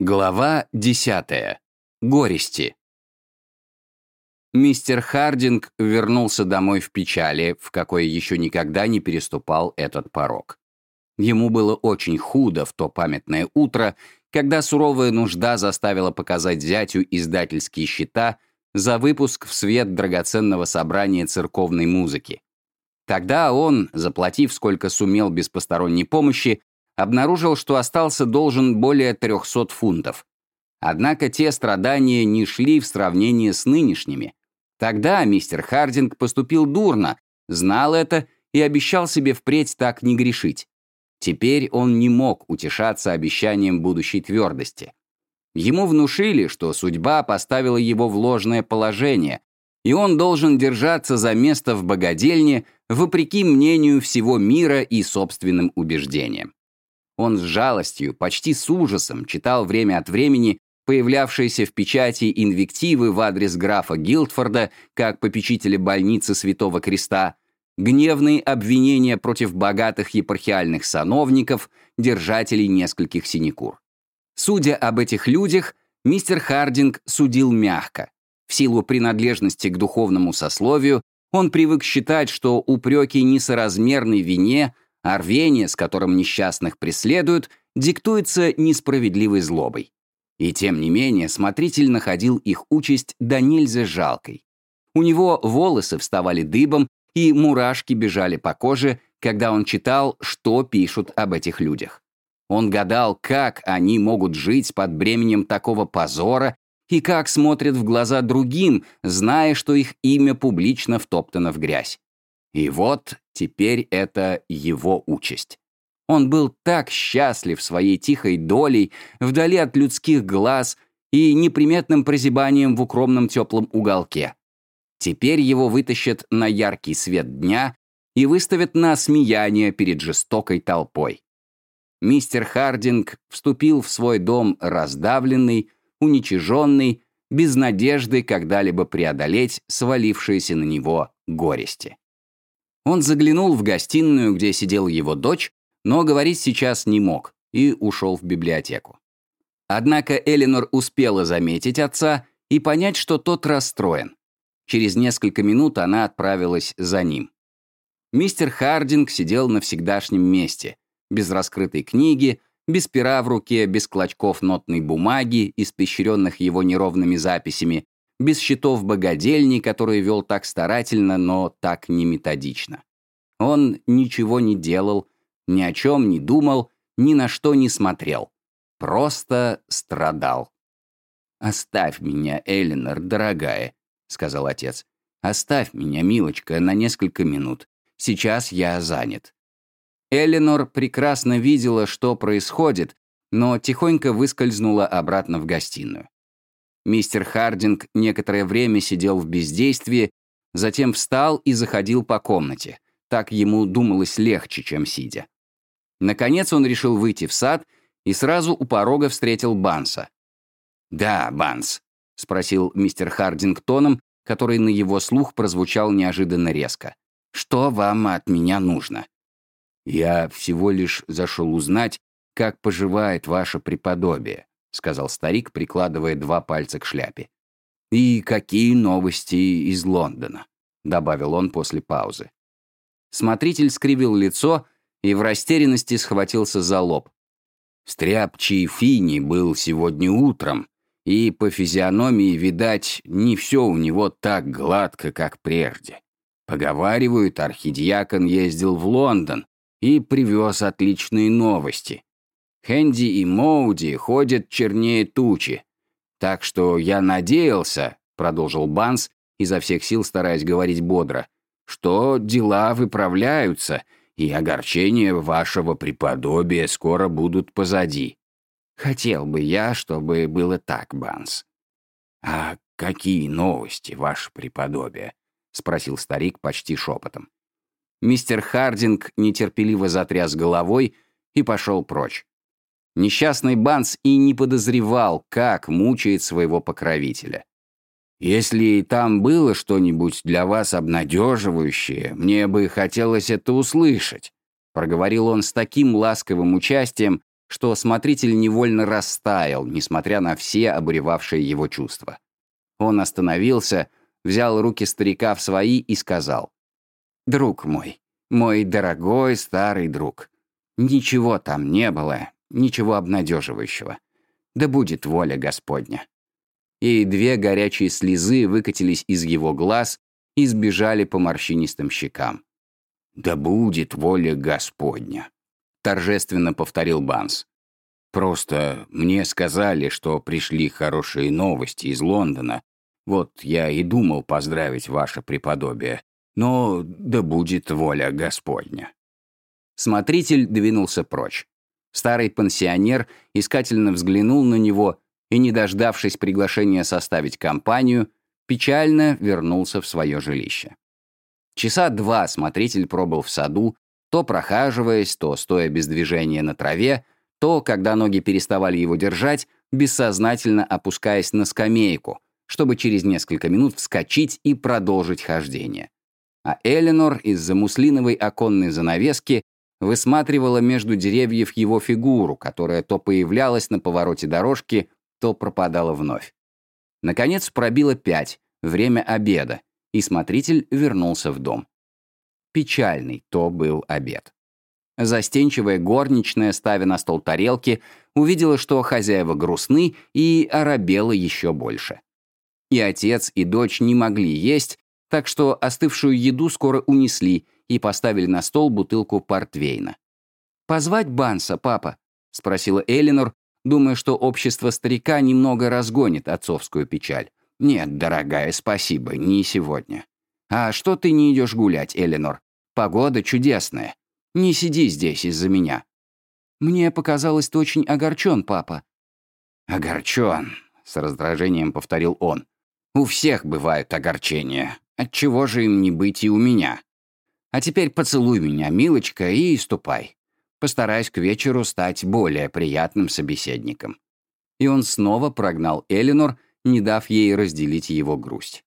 Глава 10. Горести. Мистер Хардинг вернулся домой в печали, в какой еще никогда не переступал этот порог. Ему было очень худо в то памятное утро, когда суровая нужда заставила показать зятю издательские счета за выпуск в свет драгоценного собрания церковной музыки. Тогда он, заплатив сколько сумел без посторонней помощи, обнаружил, что остался должен более 300 фунтов. Однако те страдания не шли в сравнении с нынешними. Тогда мистер Хардинг поступил дурно, знал это и обещал себе впредь так не грешить. Теперь он не мог утешаться обещанием будущей твердости. Ему внушили, что судьба поставила его в ложное положение, и он должен держаться за место в богадельне вопреки мнению всего мира и собственным убеждениям. Он с жалостью, почти с ужасом читал время от времени появлявшиеся в печати инвективы в адрес графа Гилдфорда как попечителя больницы Святого Креста, гневные обвинения против богатых епархиальных сановников, держателей нескольких синекур. Судя об этих людях, мистер Хардинг судил мягко. В силу принадлежности к духовному сословию он привык считать, что упреки несоразмерной вине а рвение, с которым несчастных преследуют, диктуется несправедливой злобой. И тем не менее смотритель находил их участь до нельзя жалкой. У него волосы вставали дыбом, и мурашки бежали по коже, когда он читал, что пишут об этих людях. Он гадал, как они могут жить под бременем такого позора и как смотрят в глаза другим, зная, что их имя публично втоптано в грязь. И вот теперь это его участь. Он был так счастлив своей тихой долей, вдали от людских глаз и неприметным прозябанием в укромном теплом уголке. Теперь его вытащат на яркий свет дня и выставят на смеяние перед жестокой толпой. Мистер Хардинг вступил в свой дом раздавленный, уничиженный, без надежды когда-либо преодолеть свалившиеся на него горести. Он заглянул в гостиную, где сидела его дочь, но говорить сейчас не мог, и ушел в библиотеку. Однако Эленор успела заметить отца и понять, что тот расстроен. Через несколько минут она отправилась за ним. Мистер Хардинг сидел на всегдашнем месте, без раскрытой книги, без пера в руке, без клочков нотной бумаги, испещренных его неровными записями, без счетов богадельни, которые вел так старательно, но так не методично. Он ничего не делал, ни о чем не думал, ни на что не смотрел. Просто страдал. «Оставь меня, Элинор, дорогая», — сказал отец. «Оставь меня, милочка, на несколько минут. Сейчас я занят». Эленор прекрасно видела, что происходит, но тихонько выскользнула обратно в гостиную. Мистер Хардинг некоторое время сидел в бездействии, затем встал и заходил по комнате. Так ему думалось легче, чем сидя. Наконец он решил выйти в сад и сразу у порога встретил Банса. «Да, Банс», — спросил мистер Хардинг тоном, который на его слух прозвучал неожиданно резко. «Что вам от меня нужно?» «Я всего лишь зашел узнать, как поживает ваше преподобие», — сказал старик, прикладывая два пальца к шляпе. «И какие новости из Лондона?» — добавил он после паузы. Смотритель скривил лицо и в растерянности схватился за лоб. Стряпчий Фини был сегодня утром, и по физиономии, видать, не все у него так гладко, как прежде. Поговаривают, архидиакон ездил в Лондон и привез отличные новости. Хэнди и Моуди ходят чернее тучи. Так что я надеялся, продолжил Банс, изо всех сил стараясь говорить бодро, что дела выправляются, и огорчения вашего преподобия скоро будут позади. Хотел бы я, чтобы было так, Банс. А какие новости, ваше преподобие? спросил старик почти шепотом. Мистер Хардинг нетерпеливо затряс головой и пошел прочь. Несчастный Банс и не подозревал, как мучает своего покровителя. «Если там было что-нибудь для вас обнадеживающее, мне бы хотелось это услышать», проговорил он с таким ласковым участием, что смотритель невольно растаял, несмотря на все обуревавшие его чувства. Он остановился, взял руки старика в свои и сказал, «Друг мой, мой дорогой старый друг, ничего там не было, ничего обнадеживающего. Да будет воля Господня». И две горячие слезы выкатились из его глаз и сбежали по морщинистым щекам. «Да будет воля Господня», — торжественно повторил Банс. «Просто мне сказали, что пришли хорошие новости из Лондона. Вот я и думал поздравить ваше преподобие. Но да будет воля Господня». Смотритель двинулся прочь. Старый пансионер искательно взглянул на него и, не дождавшись приглашения составить компанию, печально вернулся в свое жилище. Часа два смотритель пробыл в саду, то прохаживаясь, то стоя без движения на траве, то, когда ноги переставали его держать, бессознательно опускаясь на скамейку, чтобы через несколько минут вскочить и продолжить хождение. А Эленор из-за муслиновой оконной занавески высматривала между деревьев его фигуру, которая то появлялась на повороте дорожки, то пропадала вновь. Наконец пробило пять, время обеда, и смотритель вернулся в дом. Печальный то был обед. Застенчивая горничная, ставя на стол тарелки, увидела, что хозяева грустны, и оробела еще больше. И отец, и дочь не могли есть, так что остывшую еду скоро унесли и поставили на стол бутылку портвейна. «Позвать Банса, папа?» — спросила Элинор, думая, что общество старика немного разгонит отцовскую печаль. «Нет, дорогая, спасибо, не сегодня». «А что ты не идешь гулять, Эленор? Погода чудесная. Не сиди здесь из-за меня». «Мне показалось, ты очень огорчен, папа». «Огорчен», — с раздражением повторил он. «У всех бывают огорчения. Отчего же им не быть и у меня? А теперь поцелуй меня, милочка, и ступай. Постараюсь к вечеру стать более приятным собеседником». И он снова прогнал Эленор, не дав ей разделить его грусть.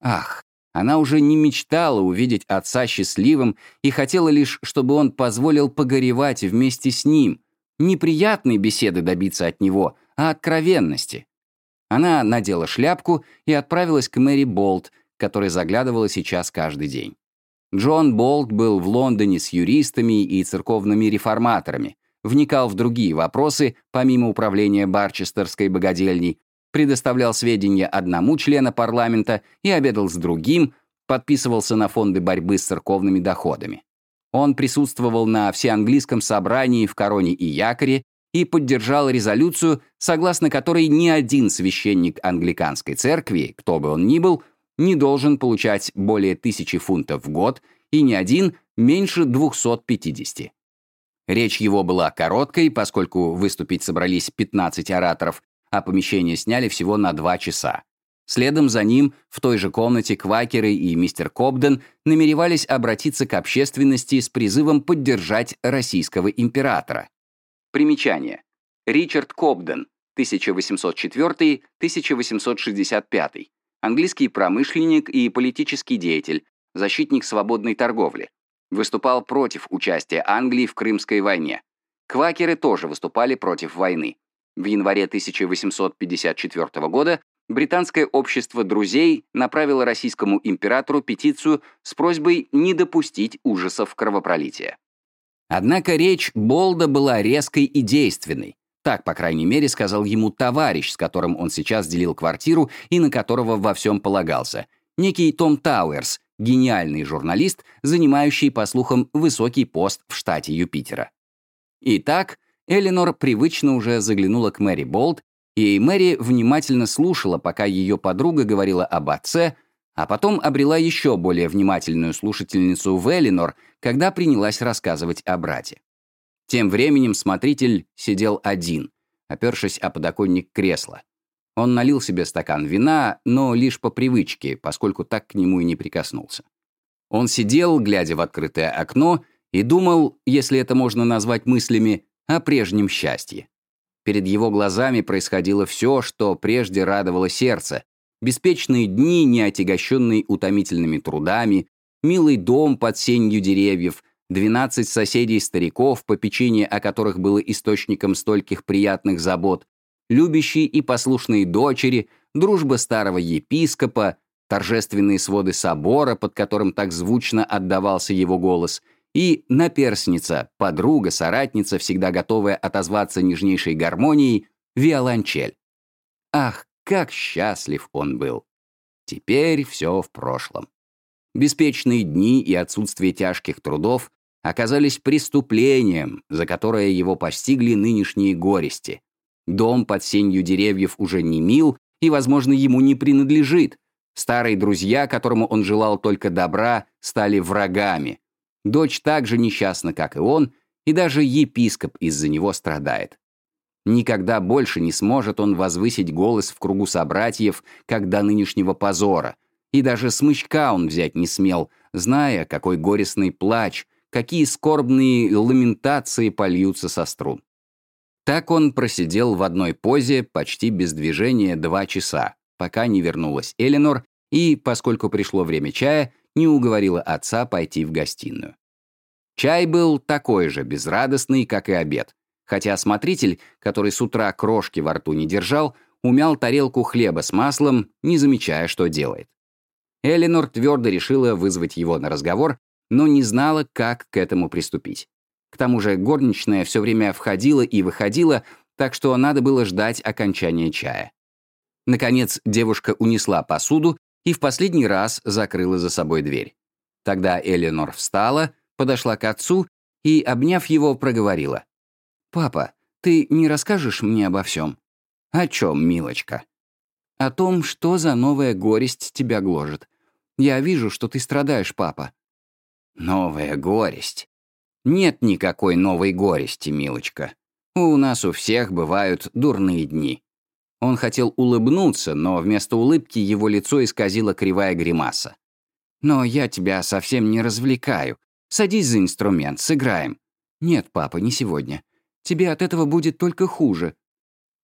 Ах, она уже не мечтала увидеть отца счастливым и хотела лишь, чтобы он позволил погоревать вместе с ним, неприятной беседы добиться от него, а откровенности. Она надела шляпку и отправилась к Мэри Болт, которая заглядывала сейчас каждый день. Джон Болт был в Лондоне с юристами и церковными реформаторами, вникал в другие вопросы, помимо управления Барчестерской богадельней, предоставлял сведения одному члену парламента и обедал с другим, подписывался на фонды борьбы с церковными доходами. Он присутствовал на всеанглийском собрании в Короне и Якоре и поддержал резолюцию, согласно которой ни один священник англиканской церкви, кто бы он ни был, не должен получать более тысячи фунтов в год и ни один меньше 250. Речь его была короткой, поскольку выступить собрались 15 ораторов, а помещение сняли всего на 2 часа. Следом за ним в той же комнате квакеры и мистер Кобден намеревались обратиться к общественности с призывом поддержать российского императора. Примечание. Ричард Кобден, 1804-1865 английский промышленник и политический деятель, защитник свободной торговли. Выступал против участия Англии в Крымской войне. Квакеры тоже выступали против войны. В январе 1854 года британское общество друзей направило российскому императору петицию с просьбой не допустить ужасов кровопролития. Однако речь Болда была резкой и действенной. Так, по крайней мере, сказал ему товарищ, с которым он сейчас делил квартиру и на которого во всем полагался. Некий Том Тауэрс, гениальный журналист, занимающий, по слухам, высокий пост в штате Юпитера. Итак, Эленор привычно уже заглянула к Мэри Болт, и Мэри внимательно слушала, пока ее подруга говорила об отце, а потом обрела еще более внимательную слушательницу в Эленор, когда принялась рассказывать о брате. Тем временем смотритель сидел один, опершись о подоконник кресла. Он налил себе стакан вина, но лишь по привычке, поскольку так к нему и не прикоснулся. Он сидел, глядя в открытое окно, и думал, если это можно назвать мыслями, о прежнем счастье. Перед его глазами происходило все, что прежде радовало сердце. Беспечные дни, не отягощенные утомительными трудами, милый дом под сенью деревьев, 12 соседей-стариков, попечение о которых было источником стольких приятных забот, любящие и послушные дочери, дружба старого епископа, торжественные своды собора, под которым так звучно отдавался его голос, и наперсница, подруга, соратница, всегда готовая отозваться нежнейшей гармонией, виолончель. Ах, как счастлив он был! Теперь все в прошлом. Беспечные дни и отсутствие тяжких трудов оказались преступлением, за которое его постигли нынешние горести. Дом под сенью деревьев уже не мил и, возможно, ему не принадлежит. Старые друзья, которому он желал только добра, стали врагами. Дочь так же несчастна, как и он, и даже епископ из-за него страдает. Никогда больше не сможет он возвысить голос в кругу собратьев, как до нынешнего позора. И даже смычка он взять не смел, зная, какой горестный плач, какие скорбные ламентации польются со струн. Так он просидел в одной позе почти без движения два часа, пока не вернулась Эленор и, поскольку пришло время чая, не уговорила отца пойти в гостиную. Чай был такой же безрадостный, как и обед, хотя смотритель, который с утра крошки во рту не держал, умял тарелку хлеба с маслом, не замечая, что делает. Эленор твердо решила вызвать его на разговор, но не знала, как к этому приступить. К тому же горничная все время входила и выходила, так что надо было ждать окончания чая. Наконец, девушка унесла посуду и в последний раз закрыла за собой дверь. Тогда Эленор встала, подошла к отцу и, обняв его, проговорила. «Папа, ты не расскажешь мне обо всем?» «О чем, милочка?» «О том, что за новая горесть тебя гложет. Я вижу, что ты страдаешь, папа». «Новая горесть?» «Нет никакой новой горести, милочка. У нас у всех бывают дурные дни». Он хотел улыбнуться, но вместо улыбки его лицо исказило кривая гримаса. «Но я тебя совсем не развлекаю. Садись за инструмент, сыграем». «Нет, папа, не сегодня. Тебе от этого будет только хуже».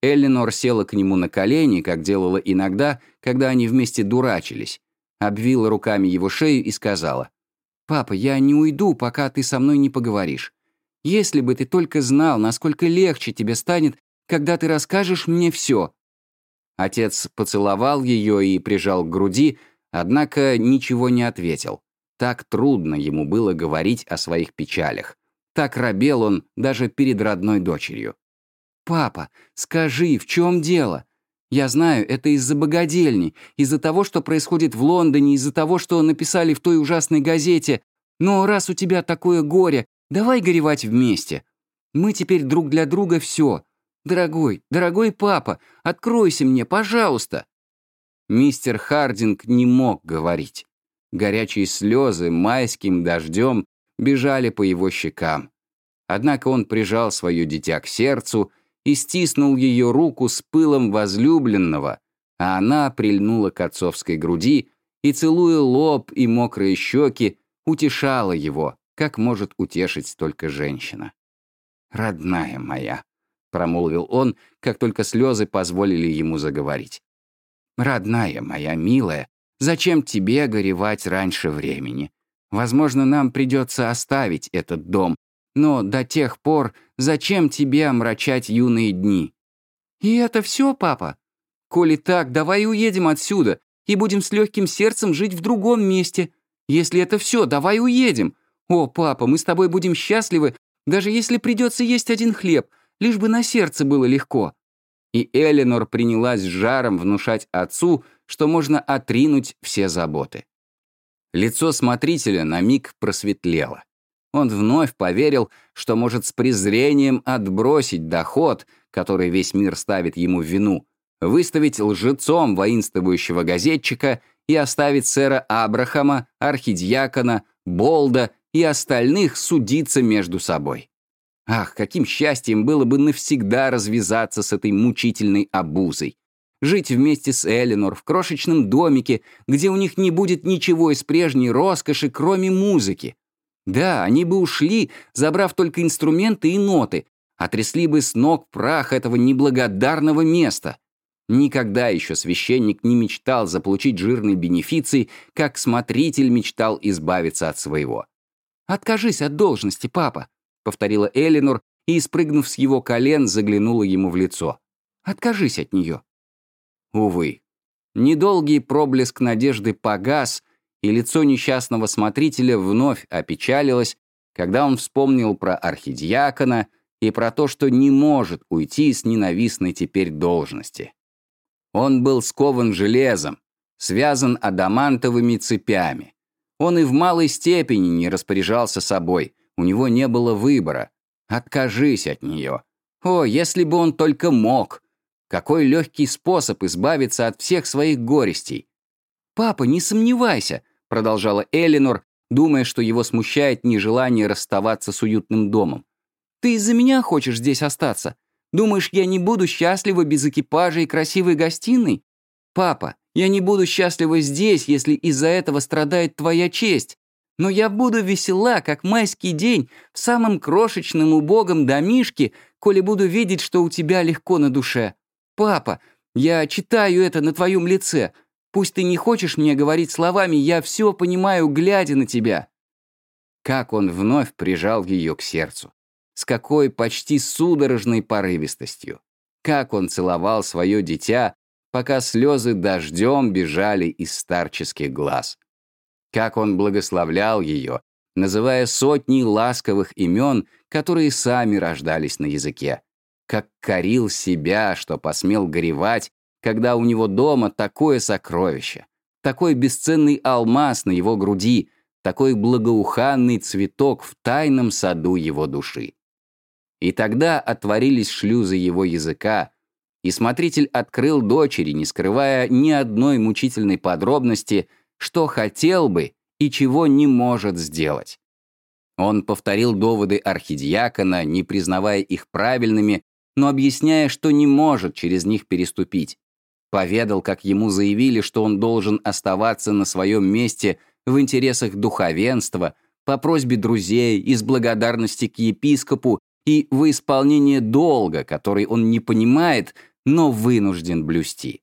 Эллинор села к нему на колени, как делала иногда, когда они вместе дурачились, обвила руками его шею и сказала, «Папа, я не уйду, пока ты со мной не поговоришь. Если бы ты только знал, насколько легче тебе станет, когда ты расскажешь мне все». Отец поцеловал ее и прижал к груди, однако ничего не ответил. Так трудно ему было говорить о своих печалях. Так робел он даже перед родной дочерью. «Папа, скажи, в чем дело? Я знаю, это из-за богадельни, из-за того, что происходит в Лондоне, из-за того, что написали в той ужасной газете. Но раз у тебя такое горе, давай горевать вместе. Мы теперь друг для друга все. Дорогой, дорогой папа, откройся мне, пожалуйста». Мистер Хардинг не мог говорить. Горячие слезы майским дождем бежали по его щекам. Однако он прижал свое дитя к сердцу и стиснул ее руку с пылом возлюбленного, а она прильнула к отцовской груди и, целуя лоб и мокрые щеки, утешала его, как может утешить только женщина. «Родная моя», — промолвил он, как только слезы позволили ему заговорить. «Родная моя, милая, зачем тебе горевать раньше времени? Возможно, нам придется оставить этот дом, но до тех пор зачем тебе омрачать юные дни? И это все, папа? Коли так, давай уедем отсюда и будем с легким сердцем жить в другом месте. Если это все, давай уедем. О, папа, мы с тобой будем счастливы, даже если придется есть один хлеб, лишь бы на сердце было легко». И Эленор принялась жаром внушать отцу, что можно отринуть все заботы. Лицо смотрителя на миг просветлело. Он вновь поверил, что может с презрением отбросить доход, который весь мир ставит ему в вину, выставить лжецом воинствующего газетчика и оставить сэра Абрахама, архидиакона, Болда и остальных судиться между собой. Ах, каким счастьем было бы навсегда развязаться с этой мучительной обузой, жить вместе с Эленор в крошечном домике, где у них не будет ничего из прежней роскоши, кроме музыки. Да, они бы ушли, забрав только инструменты и ноты, отрясли бы с ног прах этого неблагодарного места. Никогда еще священник не мечтал заполучить жирный бенефиций, как смотритель мечтал избавиться от своего. «Откажись от должности, папа», — повторила Элинор и, спрыгнув с его колен, заглянула ему в лицо. «Откажись от нее». Увы, недолгий проблеск надежды погас, и лицо несчастного смотрителя вновь опечалилось, когда он вспомнил про архидиакона и про то, что не может уйти с ненавистной теперь должности. Он был скован железом, связан адамантовыми цепями. Он и в малой степени не распоряжался собой, у него не было выбора. Откажись от нее. О, если бы он только мог! Какой легкий способ избавиться от всех своих горестей. «Папа, не сомневайся», — продолжала Элинор, думая, что его смущает нежелание расставаться с уютным домом. «Ты из-за меня хочешь здесь остаться? Думаешь, я не буду счастлива без экипажа и красивой гостиной? Папа, я не буду счастлива здесь, если из-за этого страдает твоя честь. Но я буду весела, как майский день, в самом крошечном убогом домишке, коли буду видеть, что у тебя легко на душе. Папа, я читаю это на твоем лице. Пусть ты не хочешь мне говорить словами, я все понимаю, глядя на тебя». Как он вновь прижал ее к сердцу с какой почти судорожной порывистостью. Как он целовал свое дитя, пока слезы дождем бежали из старческих глаз. Как он благословлял ее, называя сотни ласковых имен, которые сами рождались на языке. Как корил себя, что посмел горевать, когда у него дома такое сокровище, такой бесценный алмаз на его груди, такой благоуханный цветок в тайном саду его души. И тогда отворились шлюзы его языка, и смотритель открыл дочери, не скрывая ни одной мучительной подробности, что хотел бы и чего не может сделать. Он повторил доводы архидиакона, не признавая их правильными, но объясняя, что не может через них переступить. Поведал, как ему заявили, что он должен оставаться на своем месте в интересах духовенства, по просьбе друзей, из благодарности к епископу и в исполнение долга, который он не понимает, но вынужден блюсти.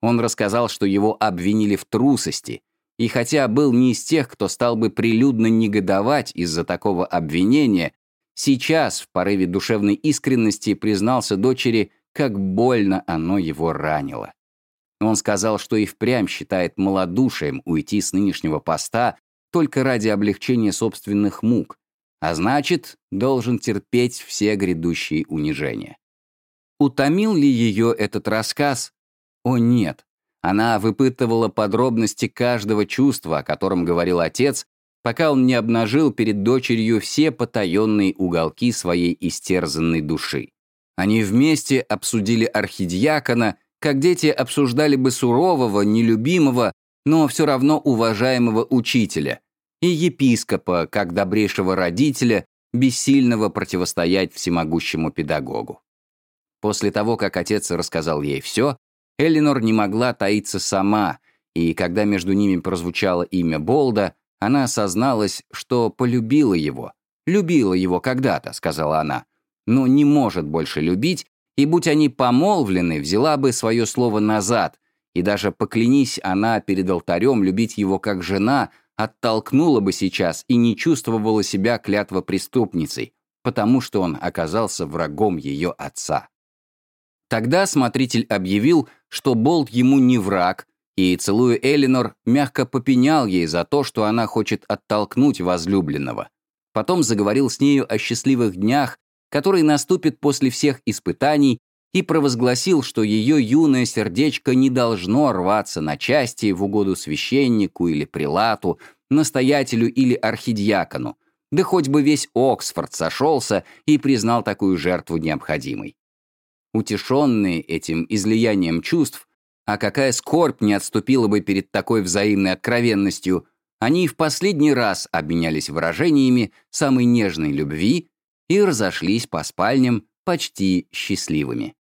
Он рассказал, что его обвинили в трусости, и хотя был не из тех, кто стал бы прилюдно негодовать из-за такого обвинения, сейчас в порыве душевной искренности признался дочери, как больно оно его ранило. Он сказал, что и впрямь считает малодушием уйти с нынешнего поста только ради облегчения собственных мук, а значит, должен терпеть все грядущие унижения. Утомил ли ее этот рассказ? О нет. Она выпытывала подробности каждого чувства, о котором говорил отец, пока он не обнажил перед дочерью все потаенные уголки своей истерзанной души. Они вместе обсудили архидиакона, как дети обсуждали бы сурового, нелюбимого, но все равно уважаемого учителя, и епископа, как добрейшего родителя, бессильного противостоять всемогущему педагогу. После того, как отец рассказал ей все, Эллинор не могла таиться сама, и когда между ними прозвучало имя Болда, она осозналась, что полюбила его. «Любила его когда-то», — сказала она, «но не может больше любить, и будь они помолвлены, взяла бы свое слово назад, и даже поклянись она перед алтарем любить его как жена, оттолкнула бы сейчас и не чувствовала себя клятвопреступницей, потому что он оказался врагом ее отца. Тогда смотритель объявил, что Болт ему не враг, и, целуя Элинор, мягко попенял ей за то, что она хочет оттолкнуть возлюбленного. Потом заговорил с нею о счастливых днях, которые наступят после всех испытаний, и провозгласил, что ее юное сердечко не должно рваться на части в угоду священнику или прилату, настоятелю или архидиакону, да хоть бы весь Оксфорд сошелся и признал такую жертву необходимой. Утешенные этим излиянием чувств, а какая скорбь не отступила бы перед такой взаимной откровенностью, они в последний раз обменялись выражениями самой нежной любви и разошлись по спальням почти счастливыми.